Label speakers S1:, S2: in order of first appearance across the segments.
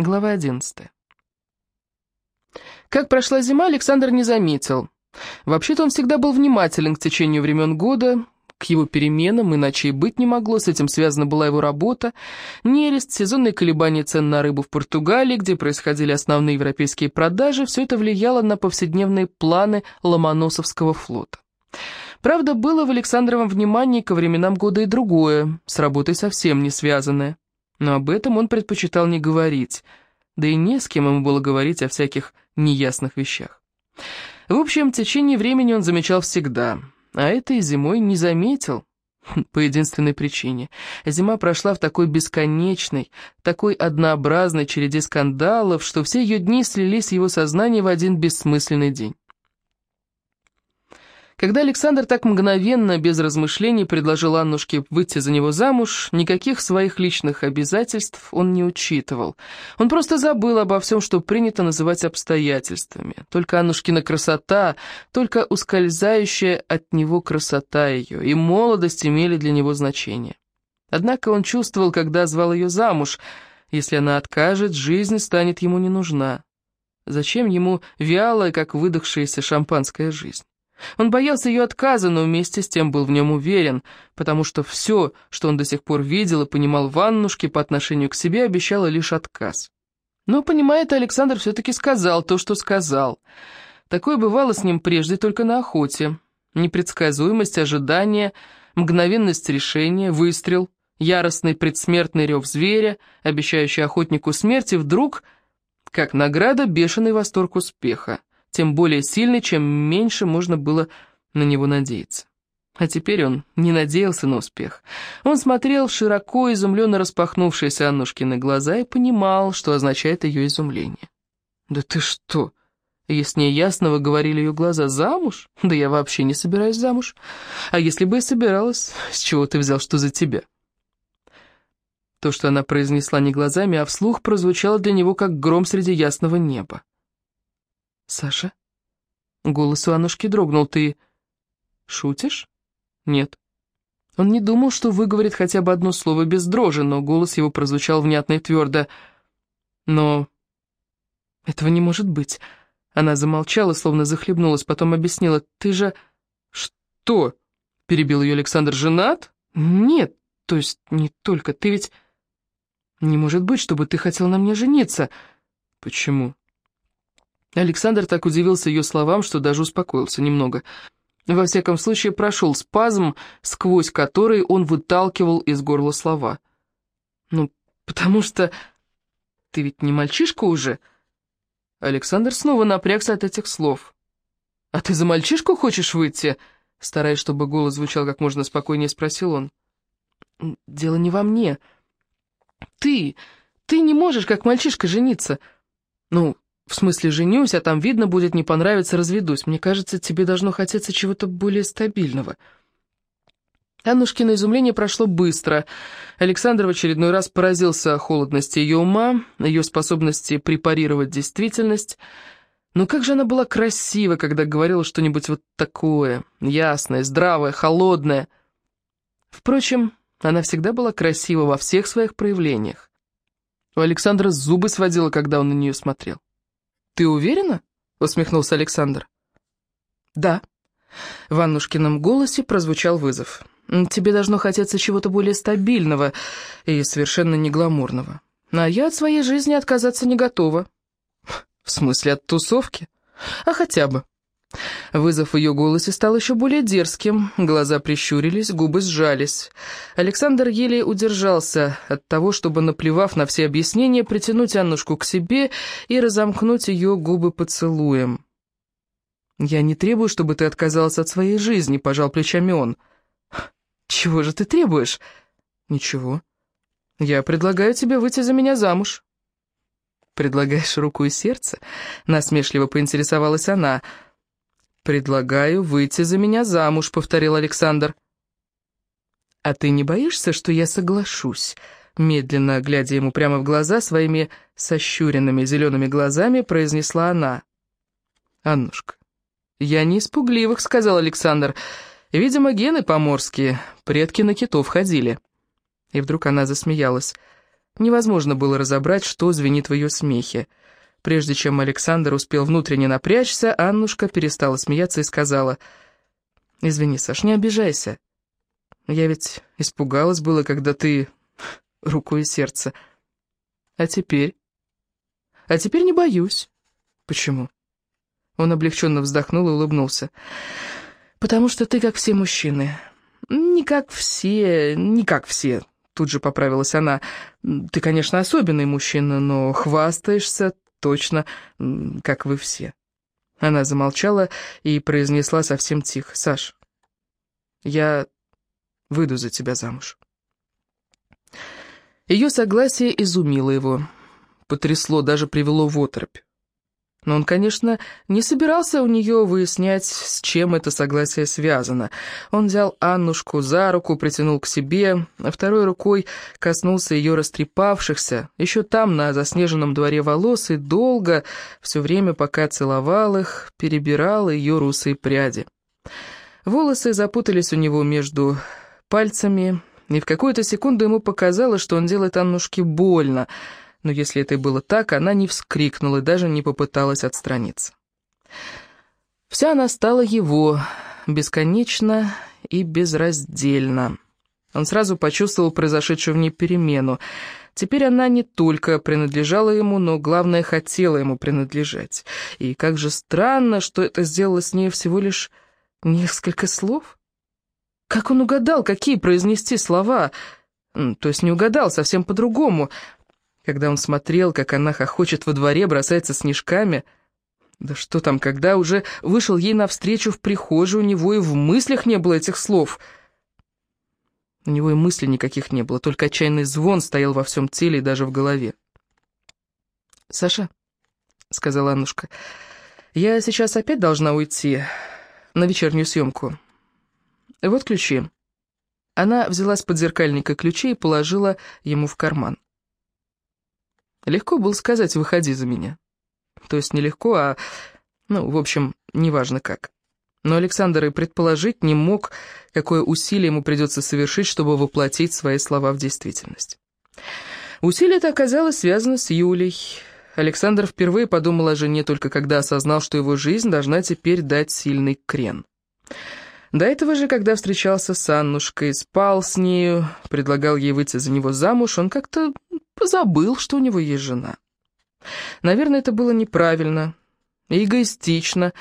S1: Глава 11. Как прошла зима, Александр не заметил. Вообще-то он всегда был внимателен к течению времен года, к его переменам, иначе и быть не могло, с этим связана была его работа, нерест, сезонные колебания цен на рыбу в Португалии, где происходили основные европейские продажи, все это влияло на повседневные планы Ломоносовского флота. Правда, было в Александровом внимании ко временам года и другое, с работой совсем не связанное но об этом он предпочитал не говорить, да и не с кем ему было говорить о всяких неясных вещах. В общем, течение времени он замечал всегда, а это и зимой не заметил, по единственной причине. Зима прошла в такой бесконечной, такой однообразной череде скандалов, что все ее дни слились его сознание в один бессмысленный день. Когда Александр так мгновенно, без размышлений, предложил Аннушке выйти за него замуж, никаких своих личных обязательств он не учитывал. Он просто забыл обо всем, что принято называть обстоятельствами. Только Аннушкина красота, только ускользающая от него красота ее и молодость имели для него значение. Однако он чувствовал, когда звал ее замуж, если она откажет, жизнь станет ему не нужна. Зачем ему вялая, как выдохшаяся шампанская жизнь? Он боялся ее отказа, но вместе с тем был в нем уверен, потому что все, что он до сих пор видел и понимал в Аннушке по отношению к себе, обещало лишь отказ. Но, понимая это, Александр все-таки сказал то, что сказал. Такое бывало с ним прежде только на охоте. Непредсказуемость ожидания, мгновенность решения, выстрел, яростный предсмертный рев зверя, обещающий охотнику смерти, вдруг, как награда, бешеный восторг успеха тем более сильный, чем меньше можно было на него надеяться. А теперь он не надеялся на успех. Он смотрел в широко изумленно распахнувшиеся Аннушкины глаза и понимал, что означает ее изумление. «Да ты что?» Яснее ясного говорили ее глаза. «Замуж? Да я вообще не собираюсь замуж. А если бы и собиралась, с чего ты взял, что за тебя?» То, что она произнесла не глазами, а вслух, прозвучало для него, как гром среди ясного неба. «Саша?» Голос у Аннушки дрогнул. «Ты шутишь?» «Нет». Он не думал, что выговорит хотя бы одно слово без дрожи, но голос его прозвучал внятно и твердо. «Но этого не может быть». Она замолчала, словно захлебнулась, потом объяснила. «Ты же...» «Что?» — перебил ее Александр. «Женат?» «Нет, то есть не только. Ты ведь...» «Не может быть, чтобы ты хотел на мне жениться». «Почему?» Александр так удивился ее словам, что даже успокоился немного. Во всяком случае, прошел спазм, сквозь который он выталкивал из горла слова. «Ну, потому что... Ты ведь не мальчишка уже?» Александр снова напрягся от этих слов. «А ты за мальчишку хочешь выйти?» Стараясь, чтобы голос звучал как можно спокойнее, спросил он. «Дело не во мне. Ты... ты не можешь, как мальчишка, жениться. Ну, в смысле, женюсь, а там видно будет, не понравится, разведусь. Мне кажется, тебе должно хотеться чего-то более стабильного». Аннушкино изумление прошло быстро. Александр в очередной раз поразился холодности ее ума, ее способности препарировать действительность. Но как же она была красива, когда говорила что-нибудь вот такое, ясное, здравое, холодное. Впрочем, она всегда была красива во всех своих проявлениях. У Александра зубы сводило, когда он на нее смотрел. «Ты уверена?» — усмехнулся Александр. «Да». В Аннушкином голосе прозвучал вызов. «Тебе должно хотеться чего-то более стабильного и совершенно не гламурного. А я от своей жизни отказаться не готова». «В смысле, от тусовки?» «А хотя бы». Вызов в ее голосе стал еще более дерзким, глаза прищурились, губы сжались. Александр еле удержался от того, чтобы, наплевав на все объяснения, притянуть Аннушку к себе и разомкнуть ее губы поцелуем. «Я не требую, чтобы ты отказалась от своей жизни», — пожал плечами он. «Чего же ты требуешь?» «Ничего. Я предлагаю тебе выйти за меня замуж». «Предлагаешь руку и сердце?» — насмешливо поинтересовалась она — «Предлагаю выйти за меня замуж», — повторил Александр. «А ты не боишься, что я соглашусь?» Медленно, глядя ему прямо в глаза, своими сощуренными зелеными глазами произнесла она. «Аннушка, я не испугливых», — сказал Александр. «Видимо, гены поморские, предки на китов ходили». И вдруг она засмеялась. Невозможно было разобрать, что звенит в ее смехе. Прежде чем Александр успел внутренне напрячься, Аннушка перестала смеяться и сказала, «Извини, Саш, не обижайся. Я ведь испугалась было, когда ты руку и сердце. А теперь? А теперь не боюсь. Почему?» Он облегченно вздохнул и улыбнулся. «Потому что ты как все мужчины. Не как все, не как все», тут же поправилась она. «Ты, конечно, особенный мужчина, но хвастаешься точно, как вы все». Она замолчала и произнесла совсем тихо. «Саш, я выйду за тебя замуж». Ее согласие изумило его, потрясло, даже привело в оторопь. Но он, конечно, не собирался у нее выяснять, с чем это согласие связано. Он взял Аннушку за руку, притянул к себе, а второй рукой коснулся ее растрепавшихся, еще там, на заснеженном дворе волос, и долго, все время, пока целовал их, перебирал ее русые пряди. Волосы запутались у него между пальцами, и в какую-то секунду ему показалось, что он делает Аннушке больно — но если это и было так, она не вскрикнула и даже не попыталась отстраниться. Вся она стала его, бесконечно и безраздельно. Он сразу почувствовал произошедшую в ней перемену. Теперь она не только принадлежала ему, но, главное, хотела ему принадлежать. И как же странно, что это сделало с ней всего лишь несколько слов. Как он угадал, какие произнести слова? То есть не угадал, совсем по-другому когда он смотрел, как она хохочет во дворе, бросается снежками. Да что там, когда уже вышел ей навстречу в прихожей, у него и в мыслях не было этих слов. У него и мыслей никаких не было, только отчаянный звон стоял во всем теле и даже в голове. «Саша», — сказала Аннушка, — «я сейчас опять должна уйти на вечернюю съемку. Вот ключи». Она взяла с подзеркальника ключи и положила ему в карман. Легко было сказать «выходи за меня». То есть нелегко, а, ну, в общем, неважно как. Но Александр и предположить не мог, какое усилие ему придется совершить, чтобы воплотить свои слова в действительность. Усилие это оказалось связано с Юлей. Александр впервые подумал о жене только когда осознал, что его жизнь должна теперь дать сильный крен. До этого же, когда встречался с Аннушкой, спал с нею, предлагал ей выйти за него замуж, он как-то позабыл, что у него есть жена. Наверное, это было неправильно эгоистично,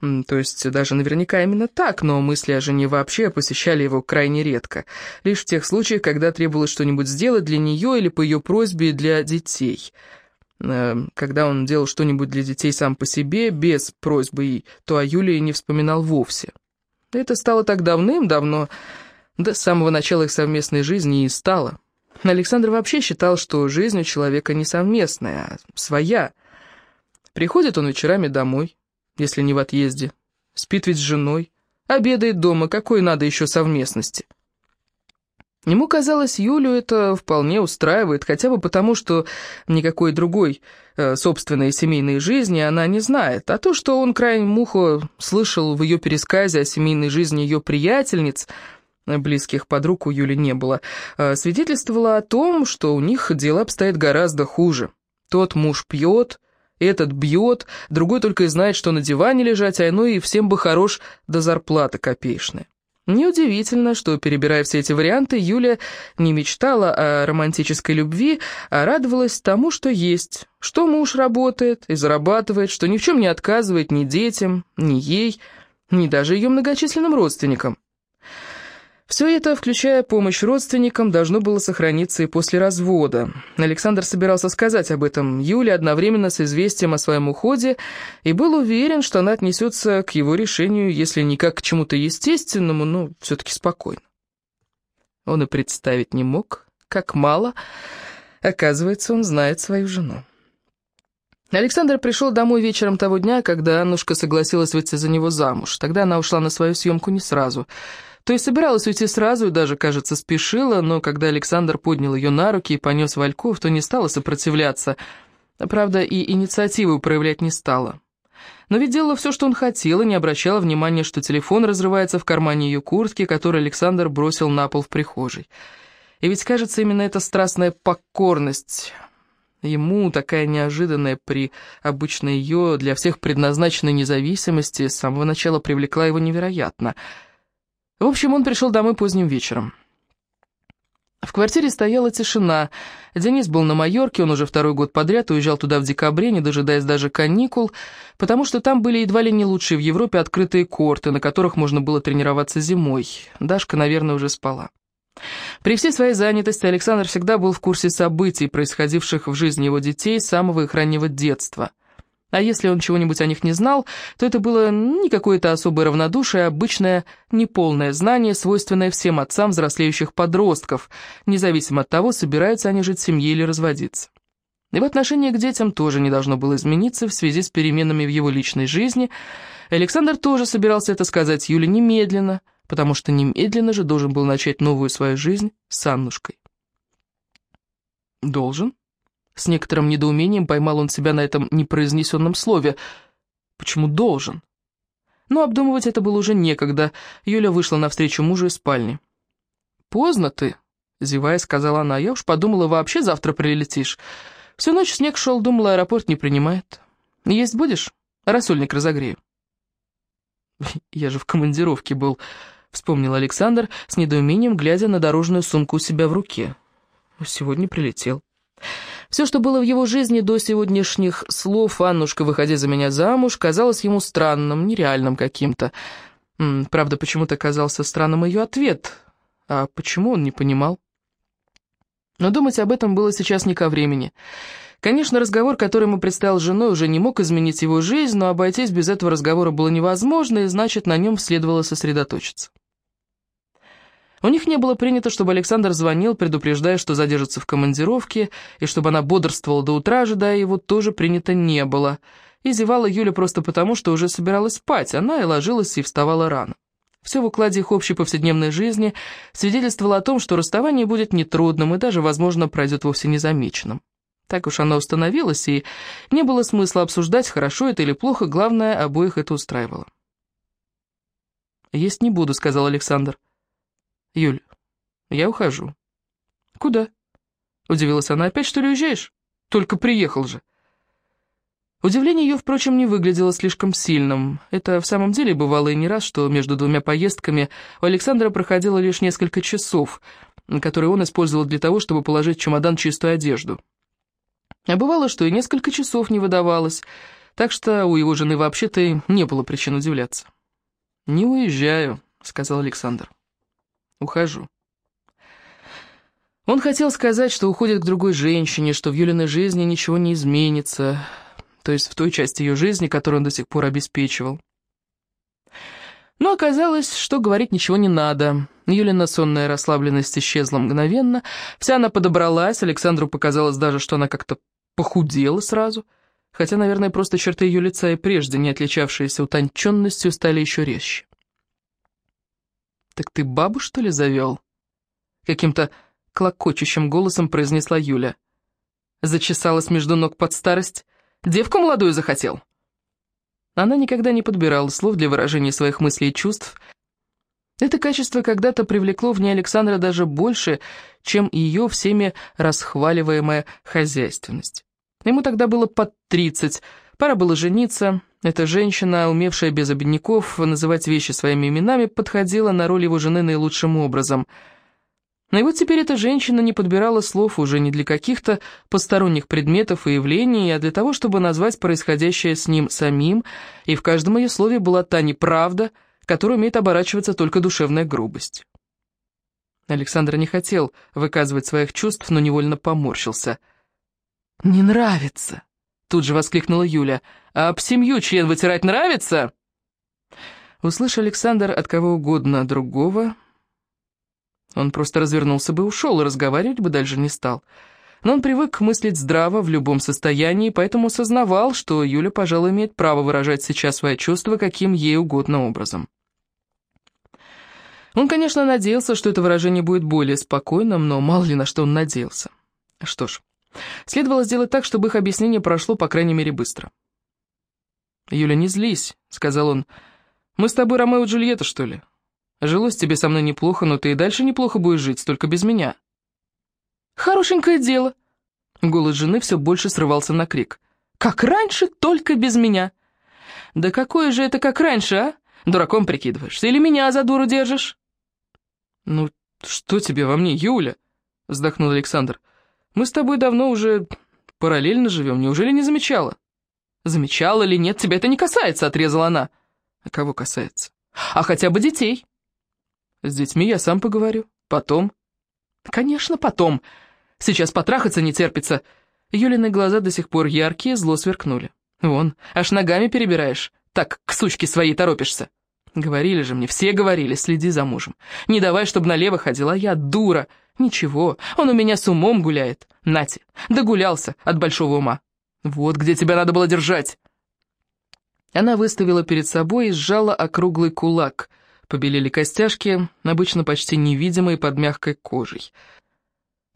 S1: то есть даже наверняка именно так, но мысли о жене вообще посещали его крайне редко, лишь в тех случаях, когда требовалось что-нибудь сделать для нее или по ее просьбе для детей. Э, когда он делал что-нибудь для детей сам по себе, без просьбы, то о Юлии не вспоминал вовсе. Это стало так давным-давно, до самого начала их совместной жизни и стало. Александр вообще считал, что жизнь у человека не совместная, а своя. Приходит он вечерами домой, если не в отъезде. Спит ведь с женой, обедает дома, какой надо еще совместности. Ему казалось, Юлю это вполне устраивает, хотя бы потому, что никакой другой э, собственной семейной жизни она не знает, а то, что он краем мухо слышал в ее пересказе о семейной жизни ее приятельниц – близких подруг у Юли не было, а свидетельствовала о том, что у них дело обстоит гораздо хуже. Тот муж пьет, этот бьет, другой только и знает, что на диване лежать, а иной и всем бы хорош до зарплаты копеечная. Неудивительно, что, перебирая все эти варианты, Юля не мечтала о романтической любви, а радовалась тому, что есть, что муж работает и зарабатывает, что ни в чем не отказывает ни детям, ни ей, ни даже ее многочисленным родственникам. Все это, включая помощь родственникам, должно было сохраниться и после развода. Александр собирался сказать об этом Юле одновременно с известием о своем уходе и был уверен, что она отнесется к его решению, если не как к чему-то естественному, но все-таки спокойно. Он и представить не мог, как мало, оказывается, он знает свою жену. Александр пришел домой вечером того дня, когда Аннушка согласилась выйти за него замуж. Тогда она ушла на свою съемку не сразу — то есть собиралась уйти сразу и даже, кажется, спешила, но когда Александр поднял ее на руки и понес Вальков, то не стала сопротивляться. Правда, и инициативу проявлять не стала. Но ведь делала все, что он хотел, и не обращала внимания, что телефон разрывается в кармане ее куртки, который Александр бросил на пол в прихожей. И ведь, кажется, именно эта страстная покорность ему, такая неожиданная при обычной ее, для всех предназначенной независимости, с самого начала привлекла его невероятно. В общем, он пришел домой поздним вечером. В квартире стояла тишина. Денис был на Майорке, он уже второй год подряд уезжал туда в декабре, не дожидаясь даже каникул, потому что там были едва ли не лучшие в Европе открытые корты, на которых можно было тренироваться зимой. Дашка, наверное, уже спала. При всей своей занятости Александр всегда был в курсе событий, происходивших в жизни его детей с самого их раннего детства. А если он чего-нибудь о них не знал, то это было не какое-то особое равнодушие, а обычное неполное знание, свойственное всем отцам взрослеющих подростков, независимо от того, собираются они жить в семье или разводиться. И в отношении к детям тоже не должно было измениться в связи с переменами в его личной жизни. Александр тоже собирался это сказать Юле немедленно – потому что немедленно же должен был начать новую свою жизнь с Аннушкой. «Должен?» С некоторым недоумением поймал он себя на этом непроизнесенном слове. «Почему должен?» Но обдумывать это было уже некогда. Юля вышла навстречу мужу из спальни. «Поздно ты», — зевая, сказала она. «Я уж подумала, вообще завтра прилетишь. Всю ночь снег шел, думала, аэропорт не принимает. Есть будешь? Рассольник разогрею». «Я же в командировке был», вспомнил Александр с недоумением, глядя на дорожную сумку у себя в руке. Сегодня прилетел. Все, что было в его жизни до сегодняшних слов «Аннушка, выходи за меня замуж», казалось ему странным, нереальным каким-то. Правда, почему-то казался странным ее ответ. А почему он не понимал? Но думать об этом было сейчас не ко времени. Конечно, разговор, который ему предстоял с женой, уже не мог изменить его жизнь, но обойтись без этого разговора было невозможно, и значит, на нем следовало сосредоточиться. У них не было принято, чтобы Александр звонил, предупреждая, что задержится в командировке, и чтобы она бодрствовала до утра, ожидая его, тоже принято не было. И зевала Юля просто потому, что уже собиралась спать, она и ложилась, и вставала рано. Все в укладе их общей повседневной жизни свидетельствовало о том, что расставание будет нетрудным и даже, возможно, пройдет вовсе незамеченным. Так уж она установилась, и не было смысла обсуждать, хорошо это или плохо, главное, обоих это устраивало. «Есть не буду», — сказал Александр. «Юль, я ухожу». «Куда?» — удивилась она. «Опять, что ли, уезжаешь? Только приехал же». Удивление ее, впрочем, не выглядело слишком сильным. Это в самом деле бывало и не раз, что между двумя поездками у Александра проходило лишь несколько часов, которые он использовал для того, чтобы положить в чемодан чистую одежду. А бывало, что и несколько часов не выдавалось, так что у его жены вообще-то не было причин удивляться. «Не уезжаю», — сказал Александр. Ухожу. Он хотел сказать, что уходит к другой женщине, что в Юлиной жизни ничего не изменится, то есть в той части ее жизни, которую он до сих пор обеспечивал. Но оказалось, что говорить ничего не надо. Юлина сонная расслабленность исчезла мгновенно, вся она подобралась, Александру показалось даже, что она как-то похудела сразу, хотя, наверное, просто черты ее лица и прежде, не отличавшиеся утонченностью, стали еще резче. «Так ты бабу, что ли, завел?» Каким-то клокочущим голосом произнесла Юля. Зачесалась между ног под старость. «Девку молодую захотел?» Она никогда не подбирала слов для выражения своих мыслей и чувств. Это качество когда-то привлекло в ней Александра даже больше, чем ее всеми расхваливаемая хозяйственность. Ему тогда было под тридцать, пора было жениться, эта женщина, умевшая без обедняков называть вещи своими именами, подходила на роль его жены наилучшим образом. Но и вот теперь эта женщина не подбирала слов уже не для каких-то посторонних предметов и явлений, а для того, чтобы назвать происходящее с ним самим, и в каждом ее слове была та неправда, которая умеет оборачиваться только душевная грубость. Александр не хотел выказывать своих чувств, но невольно поморщился. «Не нравится!» Тут же воскликнула Юля. «А об семью член вытирать нравится?» Услышь Александр от кого угодно другого, он просто развернулся бы и ушел, и разговаривать бы дальше не стал. Но он привык мыслить здраво в любом состоянии, поэтому сознавал, что Юля, пожалуй, имеет право выражать сейчас свои чувства каким ей угодно образом. Он, конечно, надеялся, что это выражение будет более спокойным, но мало ли на что он надеялся. Что ж, Следовало сделать так, чтобы их объяснение прошло, по крайней мере, быстро. «Юля, не злись», — сказал он. «Мы с тобой Ромео и Джульетта, что ли? Жилось тебе со мной неплохо, но ты и дальше неплохо будешь жить, только без меня. Хорошенькое дело. Голос жены все больше срывался на крик. Как раньше, только без меня. Да какое же это как раньше, а? Дураком прикидываешься или меня за дуру держишь? Ну, что тебе во мне, Юля? Вздохнул Александр. Мы с тобой давно уже параллельно живем, неужели не замечала? Замечала или нет, тебя это не касается, отрезала она. А кого касается? А хотя бы детей. С детьми я сам поговорю. Потом. Конечно, потом. Сейчас потрахаться не терпится. Юлины глаза до сих пор яркие, зло сверкнули. Вон, аж ногами перебираешь. Так к сучке своей торопишься. Говорили же мне, все говорили, следи за мужем. Не давай, чтобы налево ходила, я дура. Ничего, он у меня с умом гуляет. Нати, догулялся от большого ума. Вот где тебя надо было держать. Она выставила перед собой и сжала округлый кулак. Побелели костяшки, обычно почти невидимые под мягкой кожей.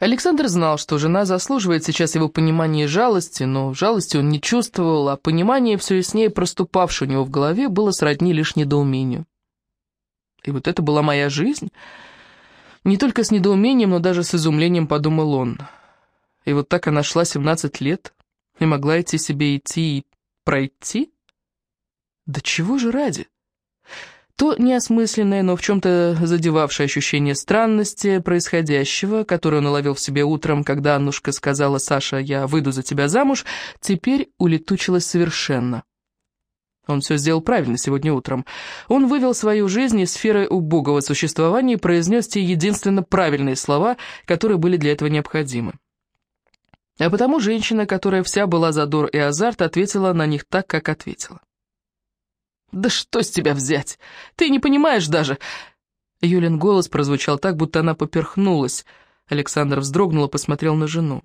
S1: Александр знал, что жена заслуживает сейчас его понимания и жалости, но жалости он не чувствовал, а понимание, все яснее проступавшее у него в голове, было сродни лишь недоумению. И вот это была моя жизнь. Не только с недоумением, но даже с изумлением подумал он. И вот так она шла 17 лет и могла идти себе идти и пройти? Да чего же ради? То неосмысленное, но в чем-то задевавшее ощущение странности происходящего, которое он уловил в себе утром, когда Аннушка сказала «Саша, я выйду за тебя замуж», теперь улетучилось совершенно. Он все сделал правильно сегодня утром. Он вывел свою жизнь из сферы убогого существования и произнес те единственно правильные слова, которые были для этого необходимы. А потому женщина, которая вся была задор и азарт, ответила на них так, как ответила. «Да что с тебя взять? Ты не понимаешь даже...» Юлин голос прозвучал так, будто она поперхнулась. Александр вздрогнул и посмотрел на жену.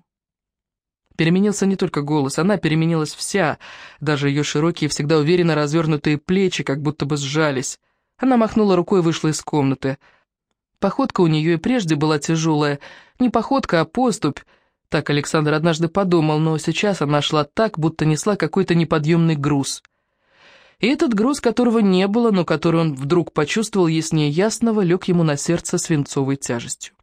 S1: Переменился не только голос, она переменилась вся, даже ее широкие, всегда уверенно развернутые плечи как будто бы сжались. Она махнула рукой и вышла из комнаты. Походка у нее и прежде была тяжелая. Не походка, а поступь. Так Александр однажды подумал, но сейчас она шла так, будто несла какой-то неподъемный груз — и этот груз, которого не было, но который он вдруг почувствовал яснее ясного, лег ему на сердце свинцовой тяжестью.